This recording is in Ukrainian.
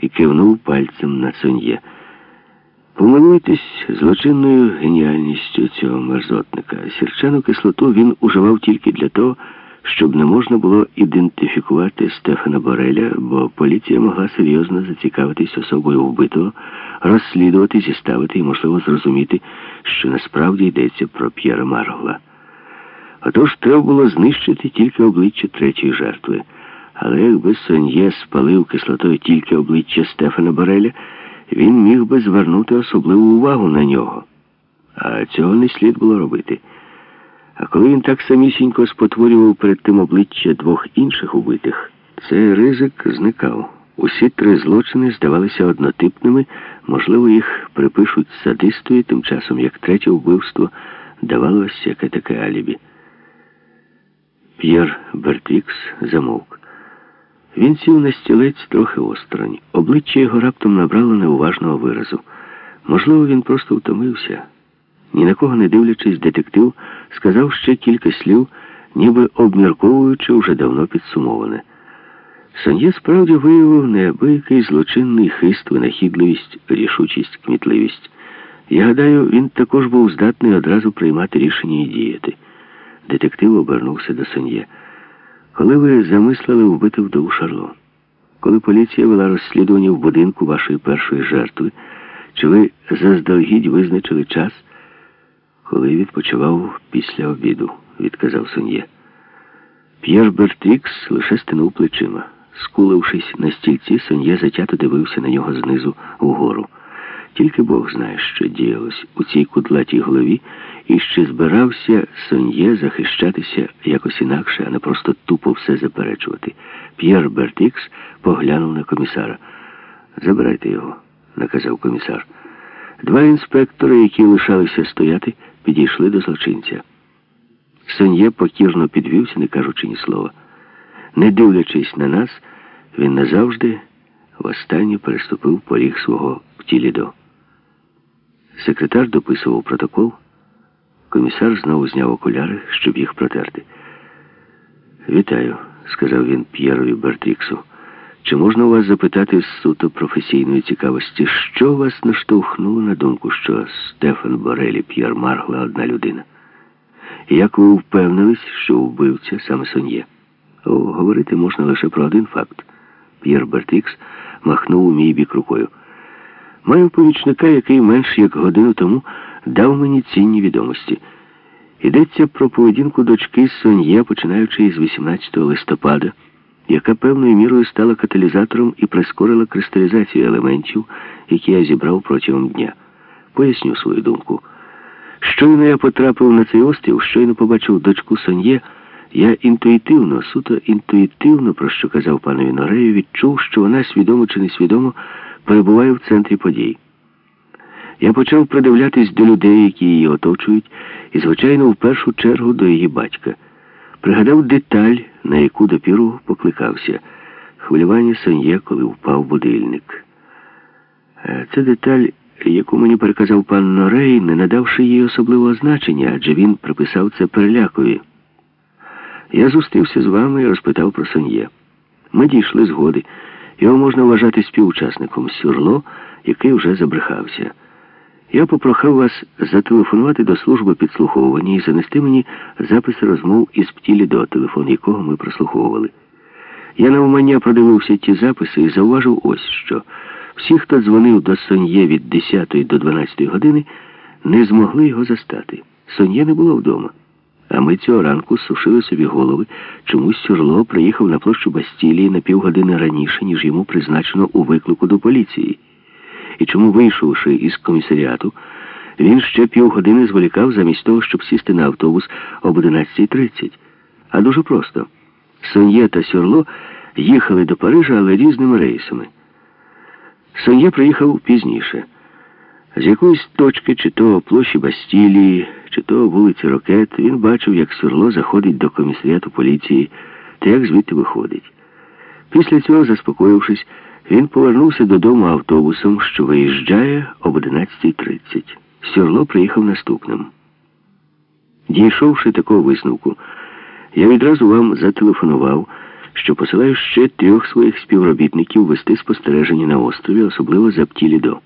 і кивнув пальцем на Сон'є. Помилуйтесь злочинною геніальністю цього мерзотника. Сірчану кислоту він уживав тільки для того, щоб не можна було ідентифікувати Стефана Бореля, бо поліція могла серйозно зацікавитись особою вбитого, розслідувати, зіставити і, можливо, зрозуміти, що насправді йдеться про П'єра Маргла. Отож треба було знищити тільки обличчя третьої жертви. Але якби Сон'є спалив кислотою тільки обличчя Стефана Бореля, він міг би звернути особливу увагу на нього. А цього не слід було робити. А коли він так самісінько спотворював перед тим обличчя двох інших убитих, цей ризик зникав. Усі три злочини здавалися однотипними, можливо, їх припишуть садистою, тим часом як третє вбивство давалося яке таке алібі. П'єр Бертрікс замовк. Він сів на стілець трохи осторонь. Обличчя його раптом набрало неуважного виразу. Можливо, він просто втомився. Ні на кого не дивлячись, детектив сказав ще кілька слів, ніби обмірковуючи вже давно підсумоване. Сон'є справді виявив неабиякий злочинний хист, винахідливість, рішучість, кмітливість. Я гадаю, він також був здатний одразу приймати рішення і діяти. Детектив обернувся до Сон'є. Коли ви замислили вбити вдову Шарло? Коли поліція вела розслідування в будинку вашої першої жертви, чи ви заздалегідь визначили час, коли відпочивав після обіду, відказав Сон'є. П'єр Бертрікс лише стинув плечима. Скулившись на стільці, Сон'є затято дивився на нього знизу вгору. Тільки Бог знає, що діялось у цій кудлатій голові, і ще збирався Сон'є захищатися якось інакше, а не просто тупо все заперечувати. П'єр Бертікс поглянув на комісара. Забирайте його, наказав комісар. Два інспектори, які лишалися стояти, підійшли до злочинця. Сон'є покірно підвівся, не кажучи ні слова. Не дивлячись на нас, він назавжди востаннє переступив поріг свого втілідо. Секретар дописував протокол. Комісар знову зняв окуляри, щоб їх протерти. Вітаю, сказав він П'єрові Бертріксу. Чи можна у вас запитати з суто професійної цікавості, що вас наштовхнуло на думку, що Стефан Борелі П'єр Маргла одна людина? Як ви впевнились, що вбивця саме Сон'є? Говорити можна лише про один факт. П'єр Бертрікс махнув у мій бік рукою. Маю помічника, який менш як годину тому дав мені цінні відомості. Йдеться про поведінку дочки Сон'є, починаючи з 18 листопада, яка певною мірою стала каталізатором і прискорила кристалізацію елементів, які я зібрав протягом дня. Поясню свою думку. Щойно я потрапив на цей острів, щойно побачив дочку Сон'є, я інтуїтивно, суто інтуїтивно, про що казав панові Норею, відчув, що вона свідомо чи несвідомо перебуває в центрі подій. Я почав придивлятись до людей, які її оточують, і, звичайно, в першу чергу до її батька. Пригадав деталь, на яку допіру покликався хвилювання Сон'є, коли впав будильник. Це деталь, яку мені переказав пан Норей, не надавши їй особливого значення, адже він приписав це перелякові. Я зустрівся з вами і розпитав про Сон'є. Ми дійшли згоди. Його можна вважати співучасником Сюрло, який вже забрехався. Я попрохав вас зателефонувати до служби підслуховування і занести мені записи розмов із птілі до телефон якого ми прослуховували. Я навмання продивився ті записи і зауважив ось що. Всі, хто дзвонив до Сон'є від 10 до 12 години, не змогли його застати. Сон'є не було вдома. А ми цього ранку сушили собі голови, чомусь Сюрло приїхав на площу Бастілії на півгодини раніше, ніж йому призначено у виклику до поліції. І чому, вийшовши із комісаріату, він ще півгодини зволікав замість того, щоб сісти на автобус об 11.30. А дуже просто. Сон'є та Сюрло їхали до Парижа, але різними рейсами. Сон'є приїхав пізніше. З якоїсь точки, чи то площі Бастілії, чи то вулиці Рокет, він бачив, як Сюрло заходить до комісаріату поліції та як звідти виходить. Після цього, заспокоївшись, він повернувся додому автобусом, що виїжджає об 11.30. Сюрло приїхав наступним. Дійшовши такого висновку, я відразу вам зателефонував, що посилаю ще трьох своїх співробітників вести спостереження на острові, особливо за Птілідо.